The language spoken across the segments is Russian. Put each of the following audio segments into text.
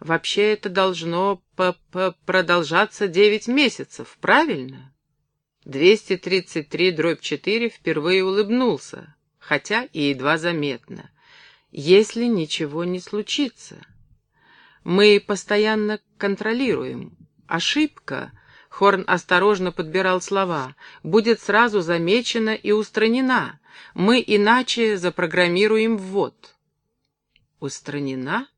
Вообще это должно п -п продолжаться девять месяцев, правильно? 233 дробь 4 впервые улыбнулся, хотя и едва заметно. Если ничего не случится. Мы постоянно контролируем. Ошибка, Хорн осторожно подбирал слова, будет сразу замечена и устранена. Мы иначе запрограммируем ввод. Устранена?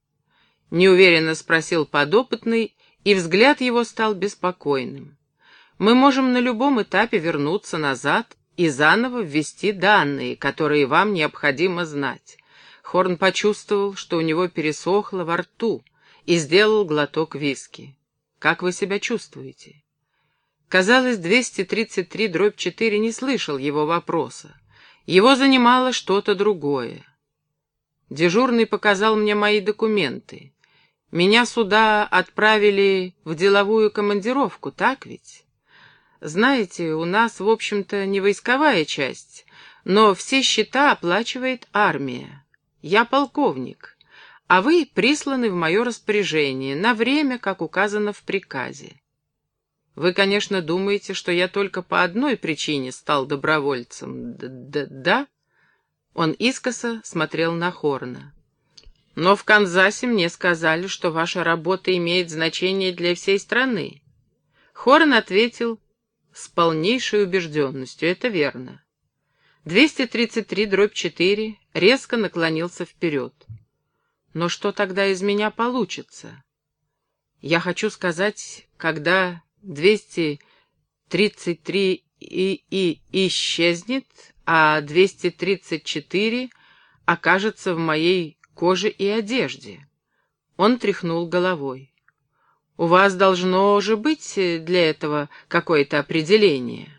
Неуверенно спросил подопытный, и взгляд его стал беспокойным. Мы можем на любом этапе вернуться назад и заново ввести данные, которые вам необходимо знать. Хорн почувствовал, что у него пересохло во рту, и сделал глоток виски. «Как вы себя чувствуете?» Казалось, 233 дробь 4 не слышал его вопроса. Его занимало что-то другое. Дежурный показал мне мои документы. Меня сюда отправили в деловую командировку, так ведь? Знаете, у нас, в общем-то, не войсковая часть, но все счета оплачивает армия. Я полковник, а вы присланы в мое распоряжение на время, как указано в приказе. Вы, конечно, думаете, что я только по одной причине стал добровольцем. Д -д да? Он искоса смотрел на Хорна. Но в Канзасе мне сказали, что ваша работа имеет значение для всей страны. Хорн ответил с полнейшей убежденностью. Это верно. 233 дробь 4 резко наклонился вперед. Но что тогда из меня получится? Я хочу сказать, когда 233 и, и исчезнет, а 234 окажется в моей коже и одежде. Он тряхнул головой. У вас должно же быть для этого какое-то определение.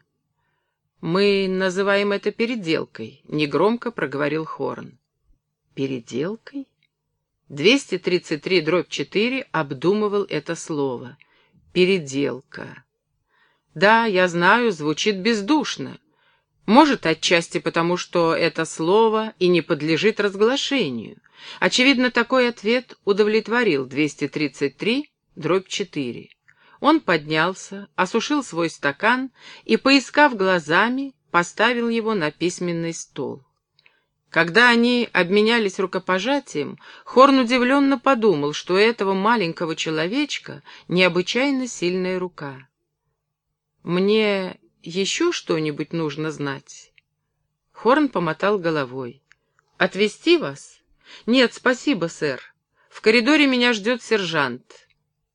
Мы называем это переделкой, негромко проговорил Хорн. Переделкой? 233 дробь 4 обдумывал это слово. Переделка. Да, я знаю, звучит бездушно. Может, отчасти потому, что это слово и не подлежит разглашению. Очевидно, такой ответ удовлетворил 233, дробь 4. Он поднялся, осушил свой стакан и, поискав глазами, поставил его на письменный стол. Когда они обменялись рукопожатием, Хорн удивленно подумал, что у этого маленького человечка необычайно сильная рука. «Мне еще что-нибудь нужно знать?» Хорн помотал головой. «Отвезти вас?» «Нет, спасибо, сэр. В коридоре меня ждет сержант».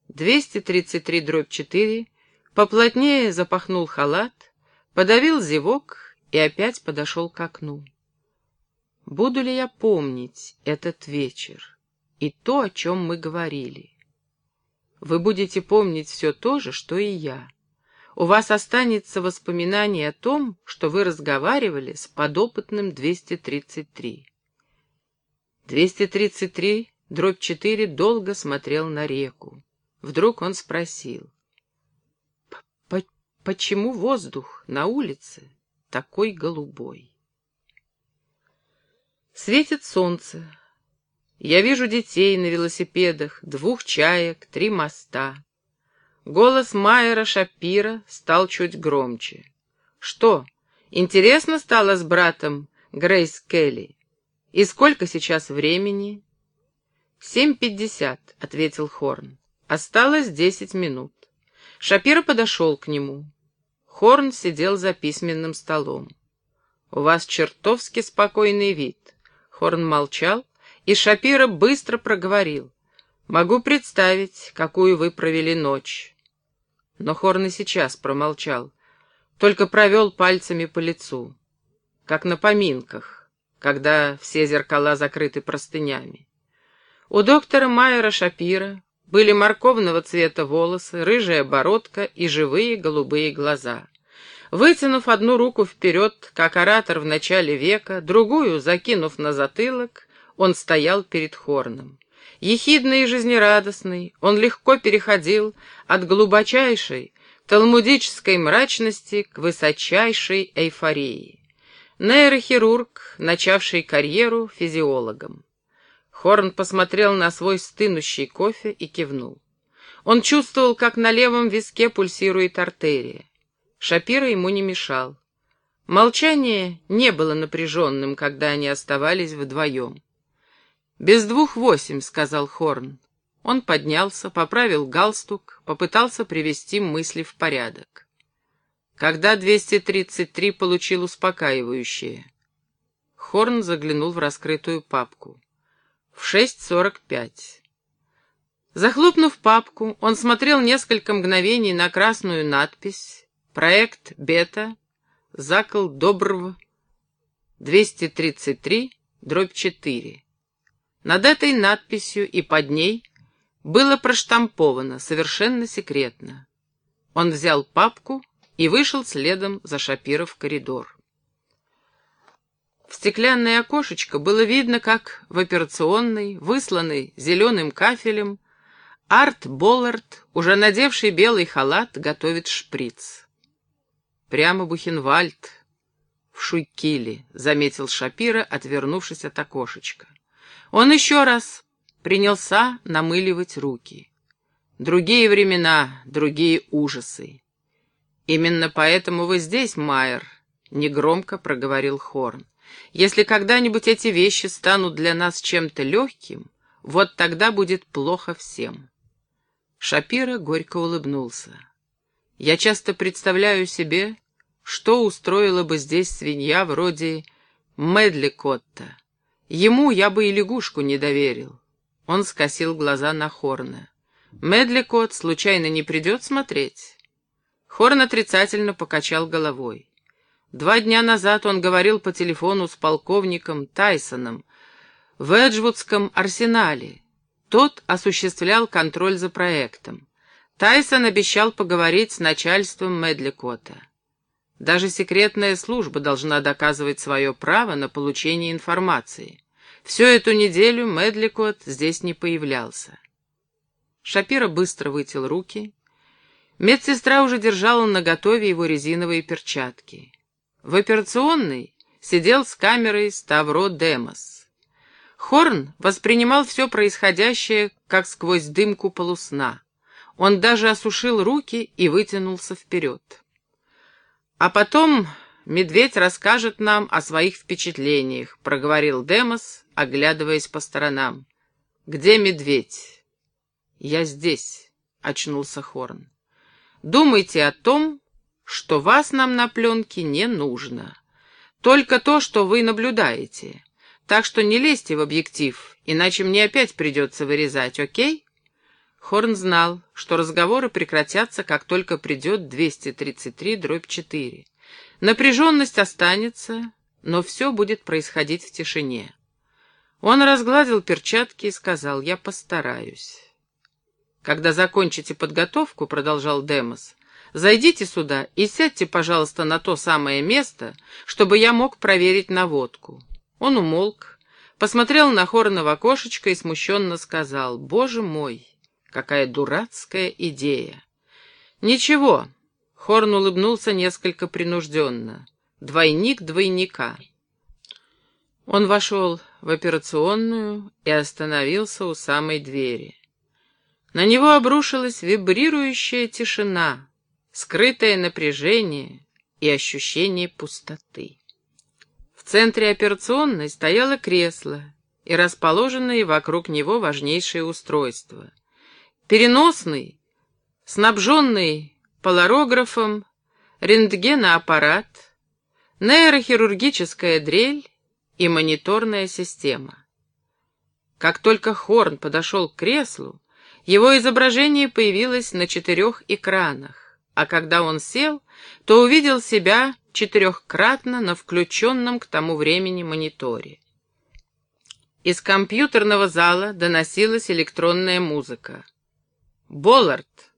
233 дробь 4 поплотнее запахнул халат, подавил зевок и опять подошел к окну. Буду ли я помнить этот вечер и то, о чем мы говорили? Вы будете помнить все то же, что и я. У вас останется воспоминание о том, что вы разговаривали с подопытным 233. 233, дробь 4, долго смотрел на реку. Вдруг он спросил. «Почему воздух на улице такой голубой?» Светит солнце. Я вижу детей на велосипедах, двух чаек, три моста. Голос Майера Шапира стал чуть громче. «Что, интересно стало с братом Грейс Келли? И сколько сейчас времени?» «Семь пятьдесят», — ответил Хорн. «Осталось десять минут». Шапира подошел к нему. Хорн сидел за письменным столом. «У вас чертовски спокойный вид». Хорн молчал, и Шапира быстро проговорил. «Могу представить, какую вы провели ночь. Но Хорн и сейчас промолчал, только провел пальцами по лицу, как на поминках, когда все зеркала закрыты простынями. У доктора Майера Шапира были морковного цвета волосы, рыжая бородка и живые голубые глаза. Вытянув одну руку вперед, как оратор в начале века, другую, закинув на затылок, он стоял перед Хорном. Ехидный и жизнерадостный, он легко переходил от глубочайшей талмудической мрачности к высочайшей эйфории. Нейрохирург, начавший карьеру физиологом. Хорн посмотрел на свой стынущий кофе и кивнул. Он чувствовал, как на левом виске пульсирует артерия. Шапира ему не мешал. Молчание не было напряженным, когда они оставались вдвоем. «Без двух восемь», — сказал Хорн. Он поднялся, поправил галстук, попытался привести мысли в порядок. Когда 233 получил успокаивающее? Хорн заглянул в раскрытую папку. В 6.45. Захлопнув папку, он смотрел несколько мгновений на красную надпись «Проект Бета», Закл Добрв, 233, дробь 4. Над этой надписью и под ней было проштамповано, совершенно секретно. Он взял папку и вышел следом за Шапира в коридор. В стеклянное окошечко было видно, как в операционной, высланной зеленым кафелем, Арт Боллард, уже надевший белый халат, готовит шприц. Прямо Бухенвальд в Шуйкиле, заметил Шапира, отвернувшись от окошечка. Он еще раз принялся намыливать руки. Другие времена, другие ужасы. Именно поэтому вы здесь, Майер, негромко проговорил Хорн. Если когда-нибудь эти вещи станут для нас чем-то легким, вот тогда будет плохо всем. Шапира горько улыбнулся. Я часто представляю себе, что устроила бы здесь свинья вроде Медли Котта. Ему я бы и лягушку не доверил. Он скосил глаза на Хорна. Медли Кот случайно не придет смотреть? Хорн отрицательно покачал головой. Два дня назад он говорил по телефону с полковником Тайсоном в Эджвудском арсенале. Тот осуществлял контроль за проектом. Тайсон обещал поговорить с начальством Медликота. Даже секретная служба должна доказывать свое право на получение информации. Всю эту неделю Медликот здесь не появлялся. Шапира быстро вытел руки. Медсестра уже держала наготове его резиновые перчатки. В операционной сидел с камерой Ставро Демос. Хорн воспринимал все происходящее, как сквозь дымку полусна. Он даже осушил руки и вытянулся вперед. «А потом медведь расскажет нам о своих впечатлениях», — проговорил Демос, оглядываясь по сторонам. «Где медведь?» «Я здесь», — очнулся Хорн. «Думайте о том, что вас нам на пленке не нужно. Только то, что вы наблюдаете. Так что не лезьте в объектив, иначе мне опять придется вырезать, окей?» Хорн знал, что разговоры прекратятся, как только придет 233 дробь 4. Напряженность останется, но все будет происходить в тишине. Он разгладил перчатки и сказал, «Я постараюсь». «Когда закончите подготовку», — продолжал Демос, «зайдите сюда и сядьте, пожалуйста, на то самое место, чтобы я мог проверить наводку». Он умолк, посмотрел на Хорна в окошечко и смущенно сказал, «Боже мой!» Какая дурацкая идея. Ничего, Хорн улыбнулся несколько принужденно. Двойник двойника. Он вошел в операционную и остановился у самой двери. На него обрушилась вибрирующая тишина, скрытое напряжение и ощущение пустоты. В центре операционной стояло кресло и расположенные вокруг него важнейшие устройства — переносный, снабженный поларографом, рентгеноаппарат, нейрохирургическая дрель и мониторная система. Как только Хорн подошел к креслу, его изображение появилось на четырех экранах, а когда он сел, то увидел себя четырехкратно на включенном к тому времени мониторе. Из компьютерного зала доносилась электронная музыка. Боллард!»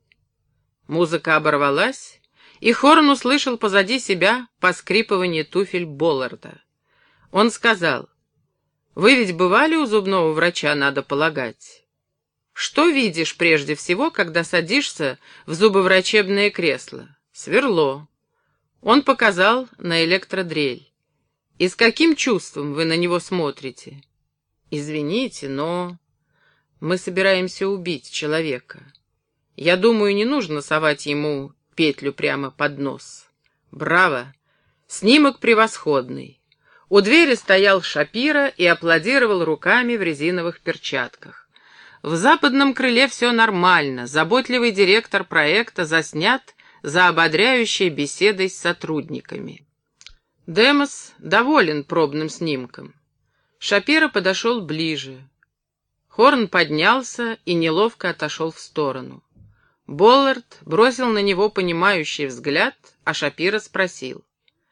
Музыка оборвалась, и Хорн услышал позади себя поскрипывание туфель Болларда. Он сказал, «Вы ведь бывали у зубного врача, надо полагать. Что видишь прежде всего, когда садишься в зубоврачебное кресло? Сверло». Он показал на электродрель. «И с каким чувством вы на него смотрите?» Извините, но мы собираемся убить человека. Я думаю, не нужно совать ему петлю прямо под нос. Браво! Снимок превосходный. У двери стоял Шапира и аплодировал руками в резиновых перчатках. В западном крыле все нормально. Заботливый директор проекта заснят за ободряющей беседой с сотрудниками. Демос доволен пробным снимком. Шапира подошел ближе. Хорн поднялся и неловко отошел в сторону. Боллард бросил на него понимающий взгляд, а Шапира спросил.